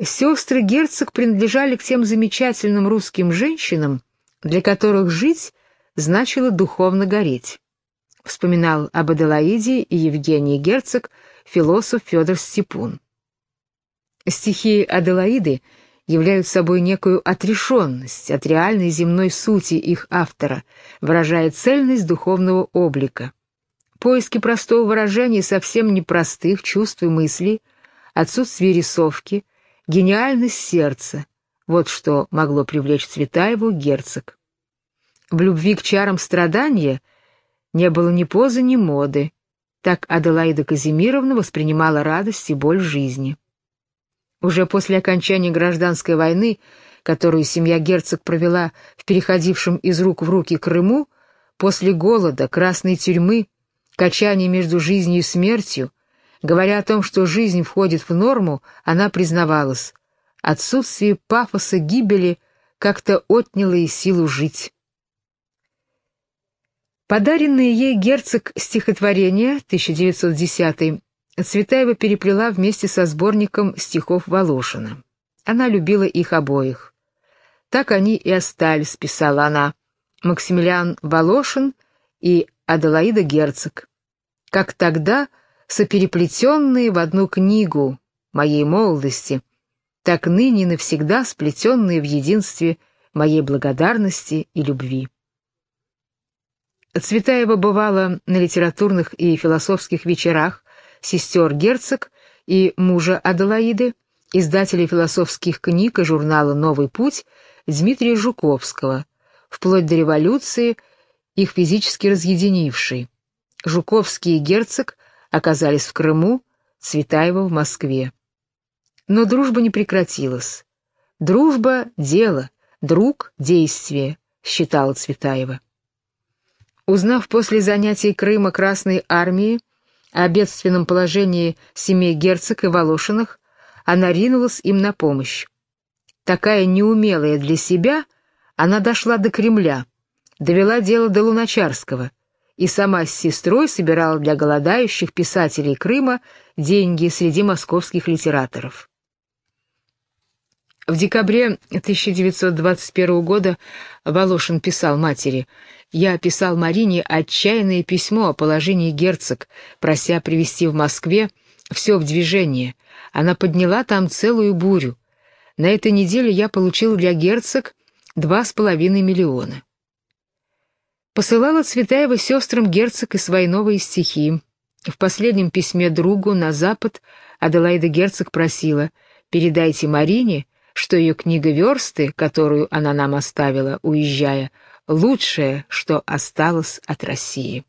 Сестры герцог принадлежали к тем замечательным русским женщинам, для которых жить значило духовно гореть. Вспоминал об Аделаиде и Евгении Герцог философ Федор Степун. Стихи Аделаиды являют собой некую отрешенность от реальной земной сути их автора, выражая цельность духовного облика. Поиски простого выражения совсем непростых чувств и мыслей, отсутствие рисовки, гениальность сердца — вот что могло привлечь Цветаеву герцог. В любви к чарам страдания не было ни позы, ни моды. Так Аделаида Казимировна воспринимала радость и боль жизни. Уже после окончания гражданской войны, которую семья герцог провела в переходившем из рук в руки Крыму, после голода, красной тюрьмы, качания между жизнью и смертью, говоря о том, что жизнь входит в норму, она признавалась, отсутствие пафоса гибели как-то отняло и силу жить. Подаренные ей герцог стихотворения 1910 Цветаева переплела вместе со сборником стихов Волошина. Она любила их обоих. Так они и остались, писала она, Максимилиан Волошин и Аделаида Герцог. Как тогда сопереплетенные в одну книгу моей молодости, так ныне навсегда сплетенные в единстве моей благодарности и любви. Цветаева бывала на литературных и философских вечерах сестер Герцог и мужа Аделаиды, издателя философских книг и журнала «Новый путь» Дмитрия Жуковского, вплоть до революции, их физически разъединившей. Жуковский и Герцог оказались в Крыму, Цветаева в Москве. Но дружба не прекратилась. Дружба — дело, друг — действие, считала Цветаева. Узнав после занятий Крыма Красной армии о бедственном положении семей герцог и Волошиных, она ринулась им на помощь. Такая неумелая для себя, она дошла до Кремля, довела дело до Луначарского и сама с сестрой собирала для голодающих писателей Крыма деньги среди московских литераторов. В декабре 1921 года Волошин писал матери «Я писал Марине отчаянное письмо о положении герцог, прося привести в Москве все в движение. Она подняла там целую бурю. На этой неделе я получил для герцог два с половиной миллиона». Посылала Цветаева сестрам герцог и свои новые стихи. В последнем письме другу на запад Аделаида герцог просила «Передайте Марине, что ее книга «Версты», которую она нам оставила, уезжая, лучшее, что осталось от России.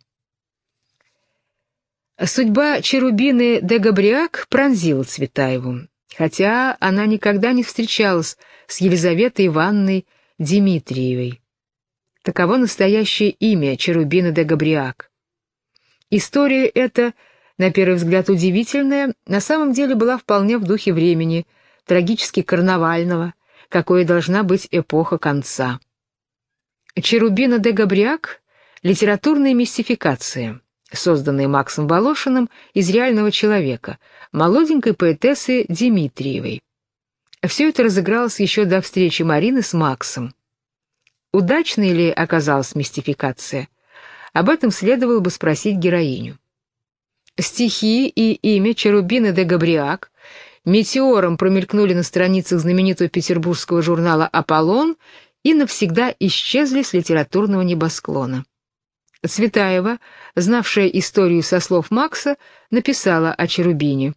Судьба Черубины де Габриак пронзила Цветаеву, хотя она никогда не встречалась с Елизаветой Ивановной Дмитриевой. Таково настоящее имя Черубины де Габриак. История эта, на первый взгляд удивительная, на самом деле была вполне в духе времени – трагически карнавального, какой должна быть эпоха конца. Черубина де Габриак — литературная мистификация, созданная Максом Волошиным из реального человека, молоденькой поэтессы Дмитриевой. Все это разыгралось еще до встречи Марины с Максом. Удачной ли оказалась мистификация? Об этом следовало бы спросить героиню. Стихи и имя Черубины де Габриак метеором промелькнули на страницах знаменитого петербургского журнала «Аполлон» и навсегда исчезли с литературного небосклона. Цветаева, знавшая историю со слов Макса, написала о Черубине.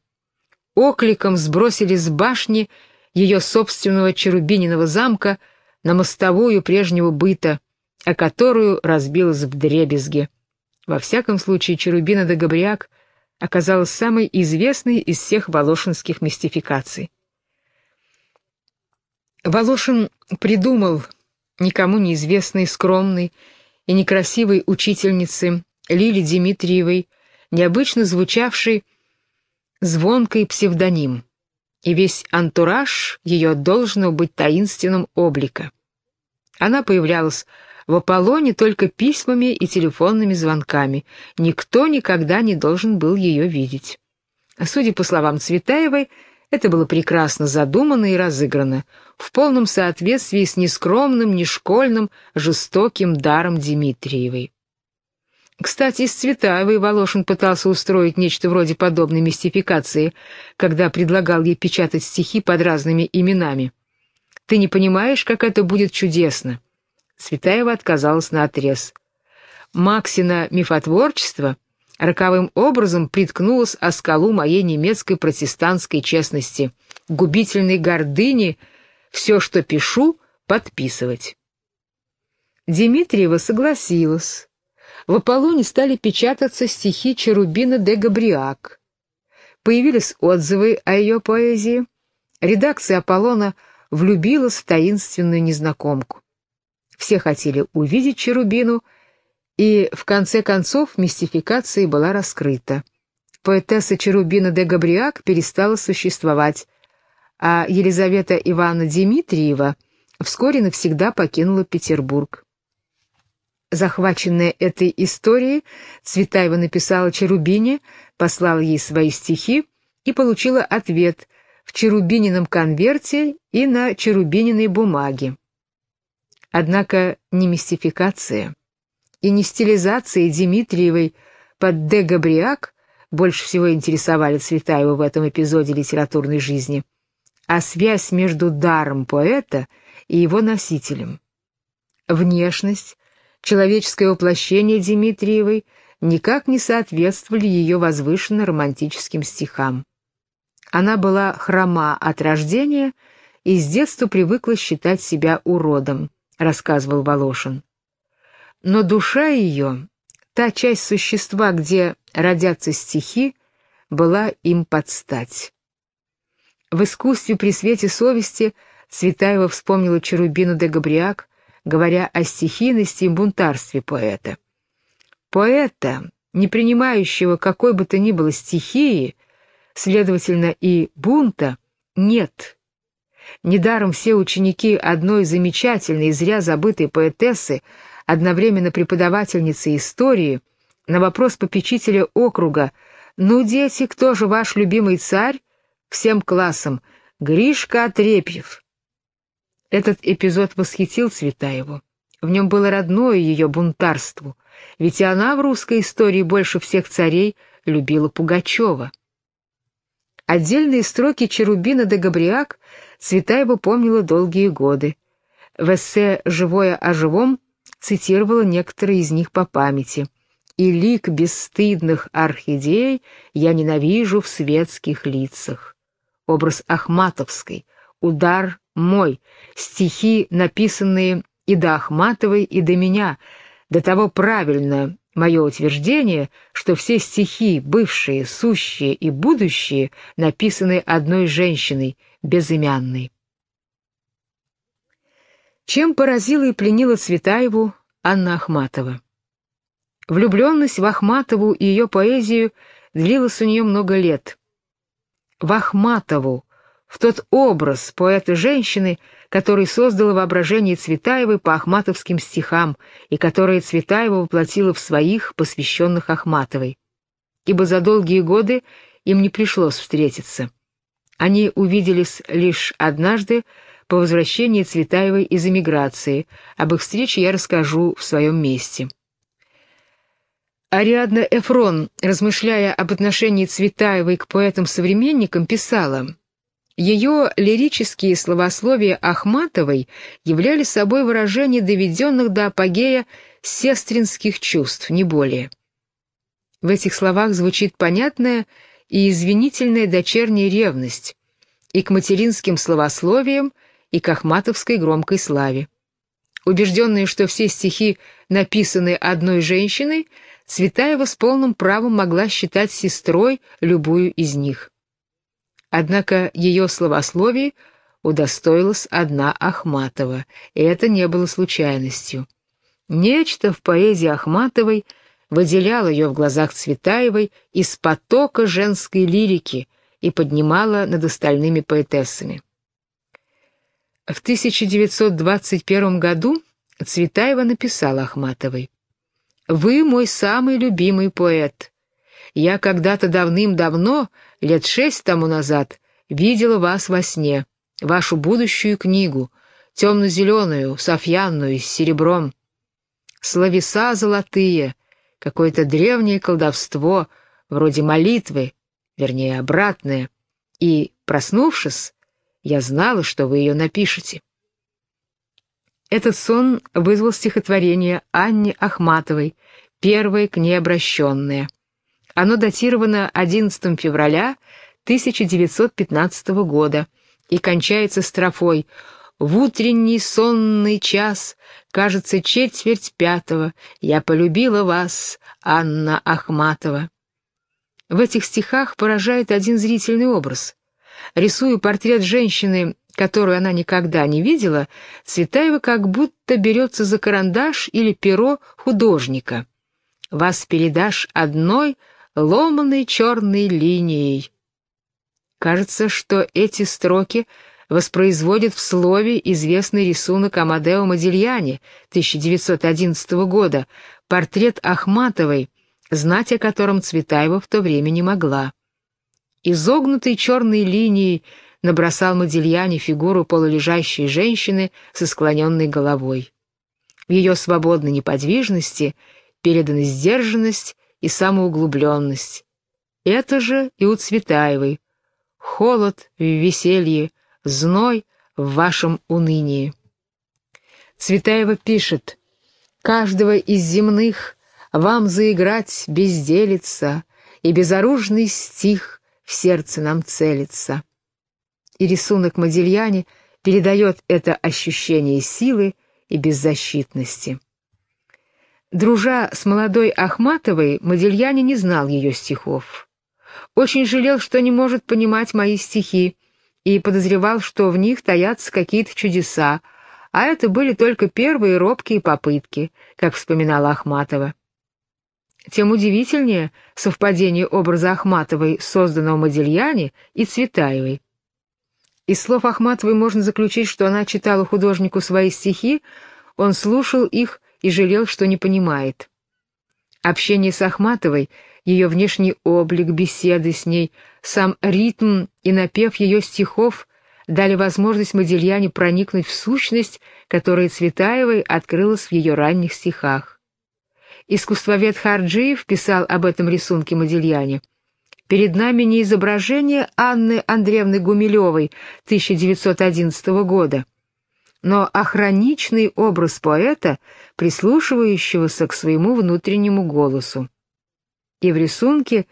Окликом сбросили с башни ее собственного Черубининого замка на мостовую прежнего быта, о которую разбилась в дребезге. Во всяком случае, Черубина де Габриак — оказалась самой известной из всех волошинских мистификаций. Волошин придумал никому неизвестной, скромной и некрасивой учительнице Лиле Дмитриевой, необычно звучавший звонкой псевдоним, и весь антураж ее должно быть таинственным облика. Она появлялась в Аполлоне только письмами и телефонными звонками. Никто никогда не должен был ее видеть. Судя по словам Цветаевой, Это было прекрасно задумано и разыграно, в полном соответствии с нескромным, нешкольным, жестоким даром Дмитриевой. Кстати, с Цветаевой Волошин пытался устроить нечто вроде подобной мистификации, когда предлагал ей печатать стихи под разными именами. «Ты не понимаешь, как это будет чудесно!» Цветаева отказалась наотрез. Максина мифотворчество роковым образом приткнулось о скалу моей немецкой протестантской честности, губительной гордыни, все, что пишу, подписывать. Дмитриева согласилась. В Аполлоне стали печататься стихи Черубина де Габриак. Появились отзывы о ее поэзии. Редакция Аполлона влюбилась в таинственную незнакомку. Все хотели увидеть Черубину, и в конце концов мистификация была раскрыта. Поэтесса Черубина де Габриак перестала существовать, а Елизавета Ивановна Дмитриева вскоре навсегда покинула Петербург. Захваченная этой историей, Цветаева написала Черубине, послала ей свои стихи и получила ответ в Черубинином конверте и на Черубининой бумаге. Однако не мистификация и не стилизация Дмитриевой под «де Габриак» больше всего интересовали Цветаева в этом эпизоде литературной жизни, а связь между даром поэта и его носителем. Внешность, человеческое воплощение Дмитриевой никак не соответствовали ее возвышенно-романтическим стихам. Она была хрома от рождения и с детства привыкла считать себя уродом, рассказывал Волошин. Но душа ее, та часть существа, где родятся стихи, была им под стать. В искусстве при свете совести Цветаева вспомнила Черубину де Габриак, говоря о стихийности и бунтарстве поэта. Поэта, не принимающего какой бы то ни было стихии, следовательно, и бунта, нет. Недаром все ученики одной замечательной и зря забытой поэтессы, одновременно преподавательницы истории, на вопрос попечителя округа «Ну, дети, кто же ваш любимый царь?» всем классам «Гришка Отрепьев». Этот эпизод восхитил Цветаеву. В нем было родное ее бунтарству, ведь и она в русской истории больше всех царей любила Пугачева. Отдельные строки Черубина де Габриак Цветаева помнила долгие годы. В эссе «Живое о живом» цитировала некоторые из них по памяти. «И лик бесстыдных орхидей я ненавижу в светских лицах». Образ Ахматовской, удар мой, стихи, написанные и до Ахматовой, и до меня, до того правильно мое утверждение, что все стихи, бывшие, сущие и будущие, написаны одной женщиной, безымянной. Чем поразила и пленила Цветаеву Анна Ахматова? Влюбленность в Ахматову и ее поэзию длилась у нее много лет. В Ахматову, в тот образ поэта-женщины, который создала воображение Цветаевой по ахматовским стихам и которые Цветаева воплотила в своих, посвященных Ахматовой. Ибо за долгие годы им не пришлось встретиться. Они увиделись лишь однажды по возвращении Цветаевой из эмиграции. Об их встрече я расскажу в своем месте. Ариадна Эфрон, размышляя об отношении Цветаевой к поэтам-современникам, писала ее лирические словословия Ахматовой являли собой выражение доведенных до апогея сестринских чувств, не более. В этих словах звучит понятная и извинительная дочерняя ревность и к материнским словословиям, и к ахматовской громкой славе. Убежденная, что все стихи написаны одной женщиной, Цветаева с полным правом могла считать сестрой любую из них. Однако ее словословие удостоилась одна Ахматова, и это не было случайностью. Нечто в поэзии Ахматовой выделяло ее в глазах Цветаевой из потока женской лирики и поднимало над остальными поэтессами. В 1921 году Цветаева написала Ахматовой «Вы мой самый любимый поэт. Я когда-то давным-давно, лет шесть тому назад, видела вас во сне, вашу будущую книгу, темно-зеленую, софьянную, с серебром. Словеса золотые, какое-то древнее колдовство, вроде молитвы, вернее, обратное, и, проснувшись, я знала, что вы ее напишете. Этот сон вызвал стихотворение Анне Ахматовой, первое к ней обращенное. Оно датировано 11 февраля 1915 года и кончается строфой «В утренний сонный час, кажется, четверть пятого, я полюбила вас, Анна Ахматова». В этих стихах поражает один зрительный образ. Рисуя портрет женщины, которую она никогда не видела, Цветаева как будто берется за карандаш или перо художника. «Вас передашь одной ломаной черной линией». Кажется, что эти строки воспроизводят в слове известный рисунок Амадео Модильяни 1911 года, портрет Ахматовой, знать о котором Цветаева в то время не могла. Изогнутой черной линией набросал Модильяни фигуру полулежащей женщины со склоненной головой. В ее свободной неподвижности переданы сдержанность и самоуглубленность. Это же и у Цветаевой, холод в веселье, зной в вашем унынии. Цветаева пишет, «Каждого из земных вам заиграть безделица, и безоружный стих в сердце нам целится». И рисунок Модильяне передает это ощущение силы и беззащитности. Дружа с молодой Ахматовой, Модильяне не знал ее стихов. Очень жалел, что не может понимать мои стихи, и подозревал, что в них таятся какие-то чудеса, а это были только первые робкие попытки, как вспоминала Ахматова. Тем удивительнее совпадение образа Ахматовой, созданного Модельяне, и Цветаевой. Из слов Ахматовой можно заключить, что она читала художнику свои стихи, он слушал их и жалел, что не понимает. Общение с Ахматовой — ее внешний облик, беседы с ней, сам ритм и напев ее стихов дали возможность Модельяне проникнуть в сущность, которая Цветаевой открылась в ее ранних стихах. Искусствовед Харджиев писал об этом рисунке Модельяне. Перед нами не изображение Анны Андреевны Гумилевой 1911 года, но охраничный образ поэта, прислушивающегося к своему внутреннему голосу. И в рисунке,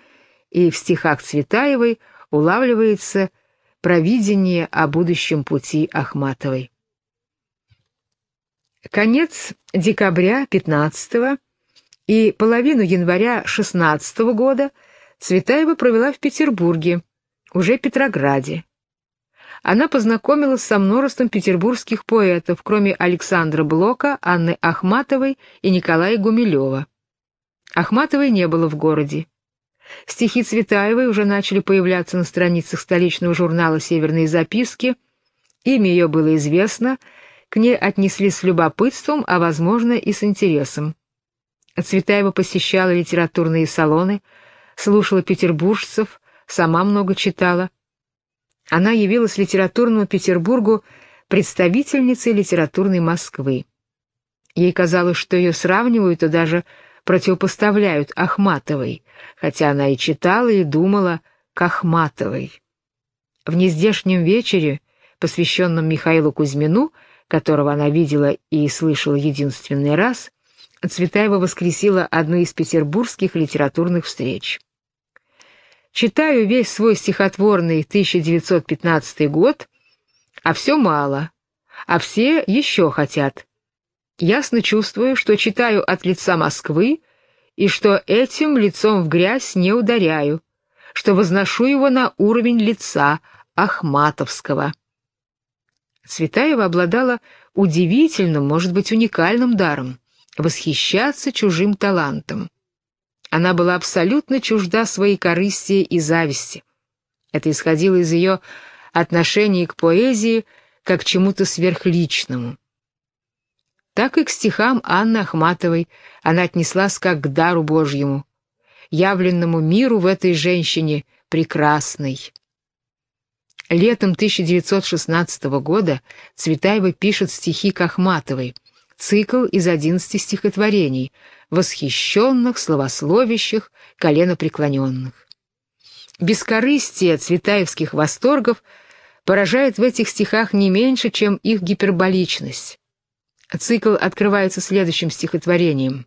и в стихах Цветаевой улавливается провидение о будущем пути Ахматовой. Конец декабря 15 и половину января 16 года Цветаева провела в Петербурге, уже Петрограде. Она познакомилась со множеством петербургских поэтов, кроме Александра Блока, Анны Ахматовой и Николая Гумилева. Ахматовой не было в городе. Стихи Цветаевой уже начали появляться на страницах столичного журнала «Северные записки». Имя ее было известно, к ней отнеслись с любопытством, а, возможно, и с интересом. Цветаева посещала литературные салоны, слушала петербуржцев, сама много читала. Она явилась литературному Петербургу представительницей литературной Москвы. Ей казалось, что ее сравнивают и даже противопоставляют Ахматовой, хотя она и читала, и думала к Ахматовой. В нездешнем вечере, посвященном Михаилу Кузьмину, которого она видела и слышала единственный раз, Цветаева воскресила одну из петербургских литературных встреч. Читаю весь свой стихотворный 1915 год, а все мало, а все еще хотят ясно чувствую, что читаю от лица Москвы и что этим лицом в грязь не ударяю, что возношу его на уровень лица Ахматовского. Цветаева обладала удивительным, может быть, уникальным даром — восхищаться чужим талантом. Она была абсолютно чужда своей корысти и зависти. Это исходило из ее отношения к поэзии как к чему-то сверхличному так и к стихам Анны Ахматовой она отнеслась как к дару Божьему, явленному миру в этой женщине прекрасной. Летом 1916 года Цветаева пишет стихи Кахматовой, цикл из 11 стихотворений, восхищенных, словословящих, коленопреклоненных. Бескорыстие цветаевских восторгов поражает в этих стихах не меньше, чем их гиперболичность. Цикл открывается следующим стихотворением.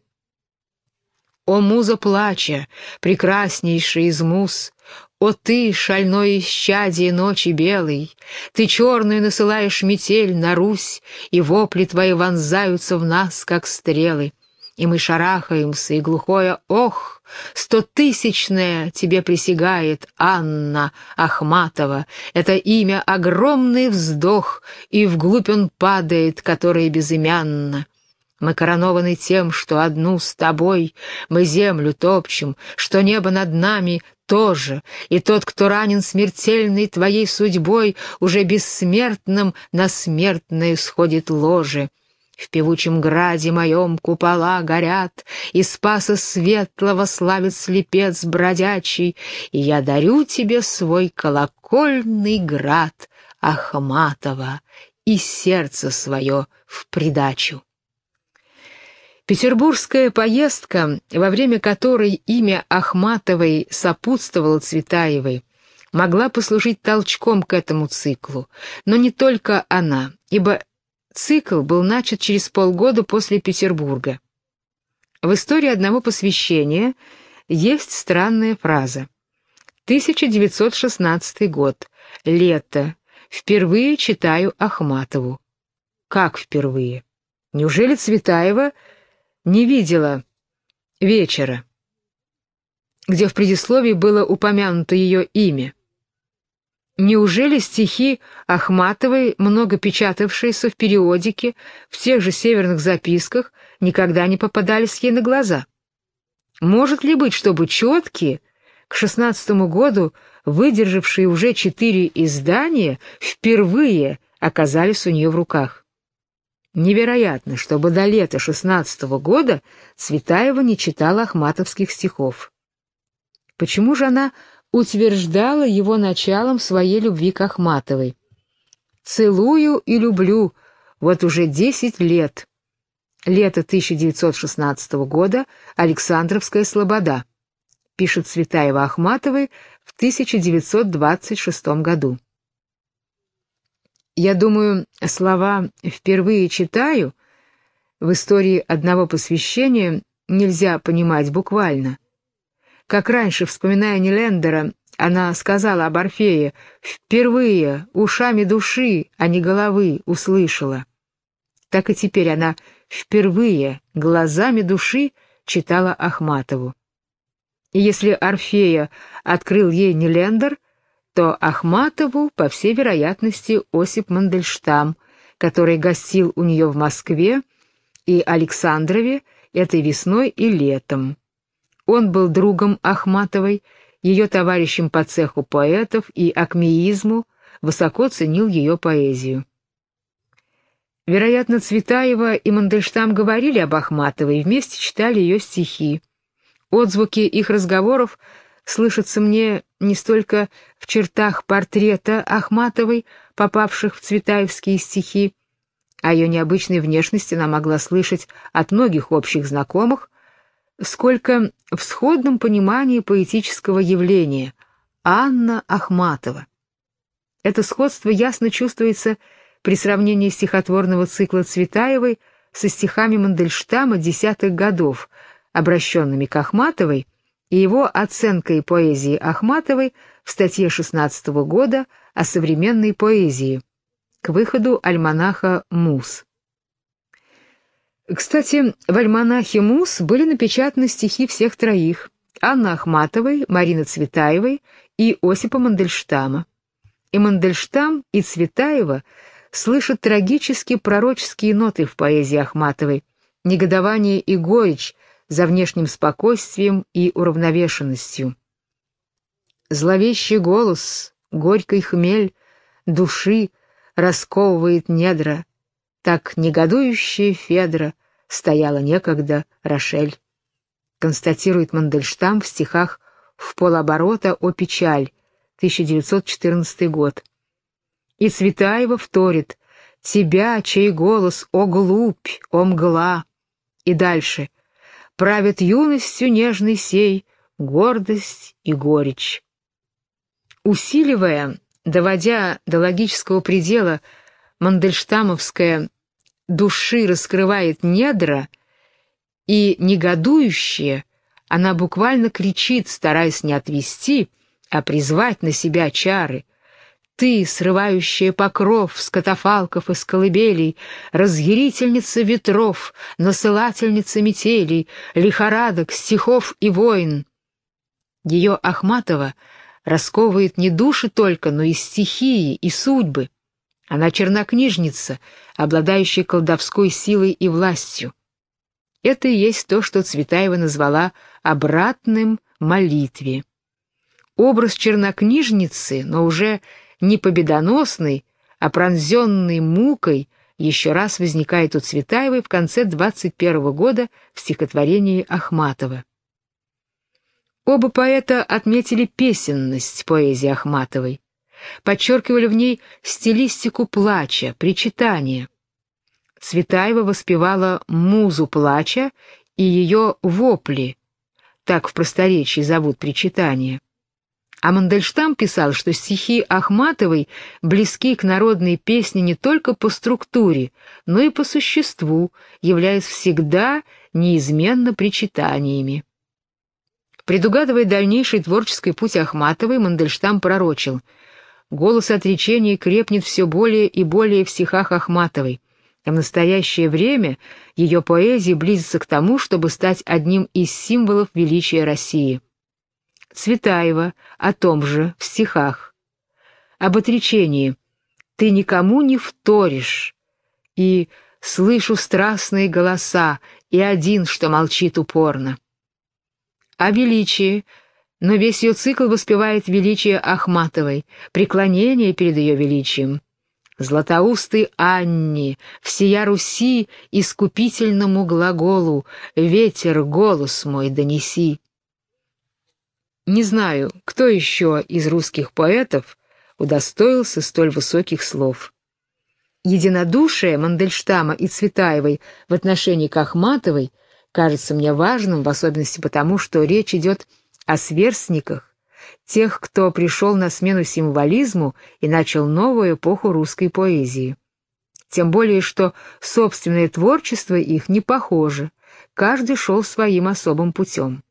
«О муза плача, прекраснейший из муз, о ты, шальное исчадие ночи белой, ты черную насылаешь метель на Русь, и вопли твои вонзаются в нас, как стрелы и мы шарахаемся, и глухое «Ох!» Стотысячное тебе присягает Анна Ахматова. Это имя — огромный вздох, и вглубь он падает, который безымянно. Мы коронованы тем, что одну с тобой мы землю топчем, что небо над нами тоже, и тот, кто ранен смертельной твоей судьбой, уже бессмертным на смертное сходит ложе. В певучем граде моем купола горят, И спаса светлого славит слепец бродячий, И я дарю тебе свой колокольный град Ахматова и сердце свое в придачу. Петербургская поездка, во время которой имя Ахматовой сопутствовало Цветаевой, могла послужить толчком к этому циклу, но не только она, ибо Цикл был начат через полгода после Петербурга. В истории одного посвящения есть странная фраза. 1916 год. Лето. Впервые читаю Ахматову. Как впервые? Неужели Цветаева не видела вечера, где в предисловии было упомянуто ее имя? Неужели стихи Ахматовой, много печатавшиеся в периодике, в тех же северных записках, никогда не попадались ей на глаза? Может ли быть, чтобы четкие, к шестнадцатому году выдержавшие уже четыре издания, впервые оказались у нее в руках? Невероятно, чтобы до лета шестнадцатого года Цветаева не читала ахматовских стихов. Почему же она утверждала его началом своей любви к Ахматовой. «Целую и люблю, вот уже десять лет». Лето 1916 года, Александровская слобода. Пишет Цветаева Ахматовой в 1926 году. Я думаю, слова «впервые читаю» в истории одного посвящения нельзя понимать буквально. Как раньше, вспоминая Нелендера, она сказала об Орфее «впервые, ушами души, а не головы, услышала». Так и теперь она впервые, глазами души, читала Ахматову. И если Орфея открыл ей Нелендер, то Ахматову, по всей вероятности, Осип Мандельштам, который гостил у нее в Москве и Александрове этой весной и летом. Он был другом Ахматовой, ее товарищем по цеху поэтов и акмеизму, высоко ценил ее поэзию. Вероятно, Цветаева и Мандельштам говорили об Ахматовой вместе читали ее стихи. Отзвуки их разговоров слышатся мне не столько в чертах портрета Ахматовой, попавших в цветаевские стихи, а ее необычной внешности она могла слышать от многих общих знакомых, сколько в сходном понимании поэтического явления Анна Ахматова. Это сходство ясно чувствуется при сравнении стихотворного цикла Цветаевой со стихами Мандельштама десятых годов, обращенными к Ахматовой, и его оценкой поэзии Ахматовой в статье 16 года о современной поэзии к выходу альманаха «Мус». Кстати, в альманахе «Мус» были напечатаны стихи всех троих — Анны Ахматовой, Марины Цветаевой и Осипа Мандельштама. И Мандельштам, и Цветаева слышат трагически пророческие ноты в поэзии Ахматовой, негодование и горечь за внешним спокойствием и уравновешенностью. Зловещий голос, горький хмель, души расковывает недра, так негодующая Федра стояла некогда Рошель. Констатирует Мандельштам в стихах «В полоборота о печаль», 1914 год. И Цветаева вторит «Тебя, чей голос, о глупь, о мгла!» И дальше «Правит юностью нежный сей, гордость и горечь». Усиливая, доводя до логического предела, Мандельштамовская «души раскрывает недра» и негодующее, она буквально кричит, стараясь не отвести, а призвать на себя чары. Ты, срывающая покров с катафалков и с колыбелей, разъярительница ветров, насылательница метелей, лихорадок, стихов и войн. Ее Ахматова расковывает не души только, но и стихии, и судьбы. Она чернокнижница, обладающая колдовской силой и властью. Это и есть то, что Цветаева назвала «обратным молитве». Образ чернокнижницы, но уже не победоносный, а пронзенный мукой, еще раз возникает у Цветаевой в конце 21 года в стихотворении Ахматова. Оба поэта отметили песенность поэзии Ахматовой, подчеркивали в ней стилистику плача, причитания. Цветаева воспевала музу плача и ее вопли, так в просторечии зовут причитания. А Мандельштам писал, что стихи Ахматовой близки к народной песне не только по структуре, но и по существу, являясь всегда неизменно причитаниями. Предугадывая дальнейший творческий путь Ахматовой, Мандельштам пророчил «Голос отречения крепнет все более и более в стихах Ахматовой, а в настоящее время ее поэзия близится к тому, чтобы стать одним из символов величия России». Цветаева о том же в стихах. Об отречении «Ты никому не вторишь» и «Слышу страстные голоса» и один, что молчит упорно. О величии, но весь ее цикл воспевает величие Ахматовой, преклонение перед ее величием. Златоустой Анне, всея Руси, искупительному глаголу, ветер голос мой донеси. Не знаю, кто еще из русских поэтов удостоился столь высоких слов. Единодушие Мандельштама и Цветаевой в отношении к Ахматовой кажется мне важным, в особенности потому, что речь идет о сверстниках, тех, кто пришел на смену символизму и начал новую эпоху русской поэзии. Тем более, что собственное творчество их не похоже, каждый шел своим особым путем.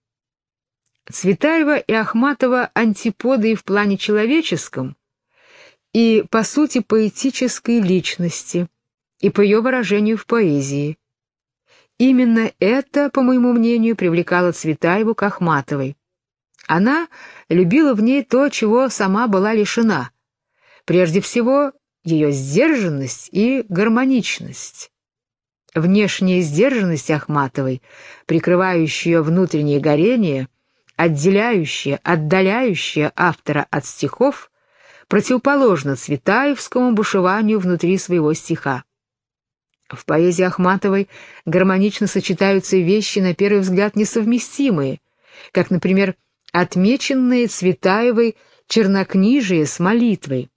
Цветаева и Ахматова антиподы и в плане человеческом, и, по сути, поэтической личности, и по ее выражению в поэзии. Именно это, по моему мнению, привлекало Цветаеву к Ахматовой. Она любила в ней то, чего сама была лишена. Прежде всего, ее сдержанность и гармоничность. Внешняя сдержанность Ахматовой, прикрывающая внутреннее горение — отделяющее, отдаляющее автора от стихов, противоположно Цветаевскому бушеванию внутри своего стиха. В поэзии Ахматовой гармонично сочетаются вещи, на первый взгляд, несовместимые, как, например, отмеченные Цветаевой чернокнижие с молитвой.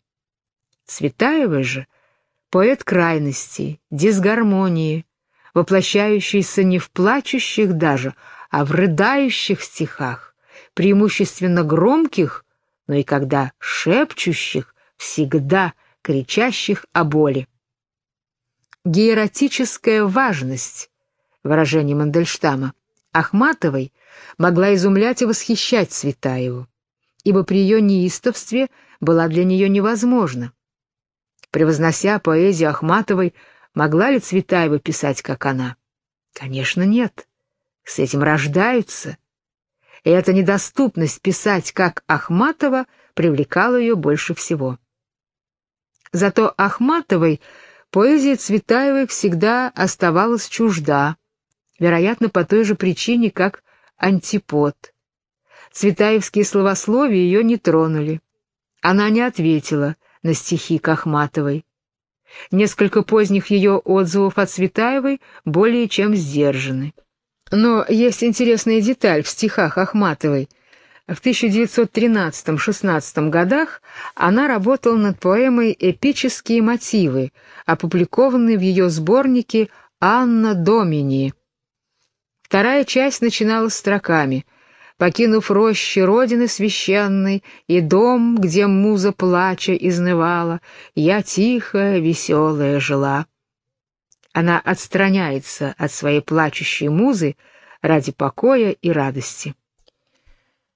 Цветаева же — поэт крайности, дисгармонии, воплощающийся не в плачущих даже, а в рыдающих стихах, преимущественно громких, но и когда шепчущих, всегда кричащих о боли. Гееротическая важность, выражение Мандельштама, Ахматовой могла изумлять и восхищать Цветаеву, ибо при ее неистовстве была для нее невозможна. Превознося поэзию Ахматовой, могла ли Цветаева писать, как она? Конечно, нет. С этим рождаются. И эта недоступность писать как Ахматова привлекала ее больше всего. Зато Ахматовой поэзия Цветаевой всегда оставалась чужда, вероятно, по той же причине, как антипод. Цветаевские словословия ее не тронули. Она не ответила на стихи к Ахматовой. Несколько поздних ее отзывов о Цветаевой более чем сдержаны. Но есть интересная деталь в стихах Ахматовой. В 1913-16 годах она работала над поэмой «Эпические мотивы», опубликованной в ее сборнике «Анна Домини». Вторая часть начиналась строками «Покинув рощи Родины священной и дом, где муза плача изнывала, я тихая, веселая жила». Она отстраняется от своей плачущей музы ради покоя и радости.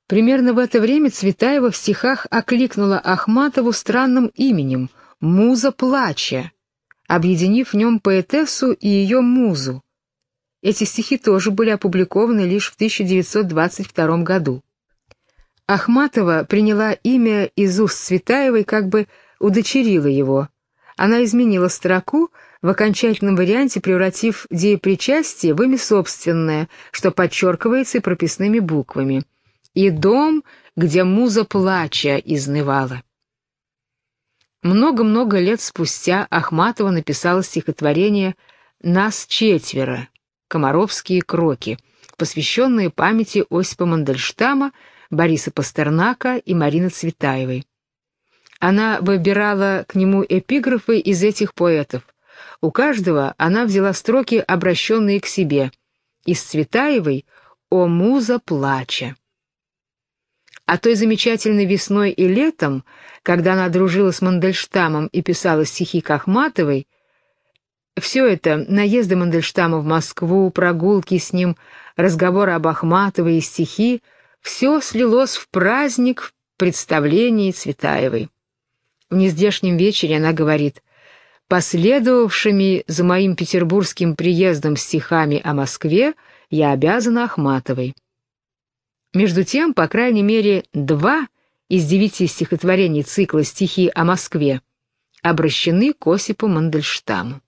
Примерно в это время Цветаева в стихах окликнула Ахматову странным именем «Муза плача», объединив в нем поэтессу и ее музу. Эти стихи тоже были опубликованы лишь в 1922 году. Ахматова приняла имя из уст Цветаевой, как бы удочерила его. Она изменила строку, в окончательном варианте превратив деепричастие в имя собственное, что подчеркивается и прописными буквами – и дом, где муза плача изнывала. Много-много лет спустя Ахматова написала стихотворение «Нас четверо» «Комаровские кроки», посвященные памяти Осипа Мандельштама, Бориса Пастернака и Марины Цветаевой. Она выбирала к нему эпиграфы из этих поэтов. У каждого она взяла строки, обращенные к себе. Из Цветаевой «О муза плача». А той замечательной весной и летом, когда она дружила с Мандельштамом и писала стихи к Ахматовой, все это, наезды Мандельштама в Москву, прогулки с ним, разговоры об Ахматовой и стихи, все слилось в праздник в представлении Цветаевой. В нездешнем вечере она говорит, «Последовавшими за моим петербургским приездом стихами о Москве я обязана Ахматовой». Между тем, по крайней мере, два из девяти стихотворений цикла «Стихи о Москве» обращены к Осипу Мандельштаму.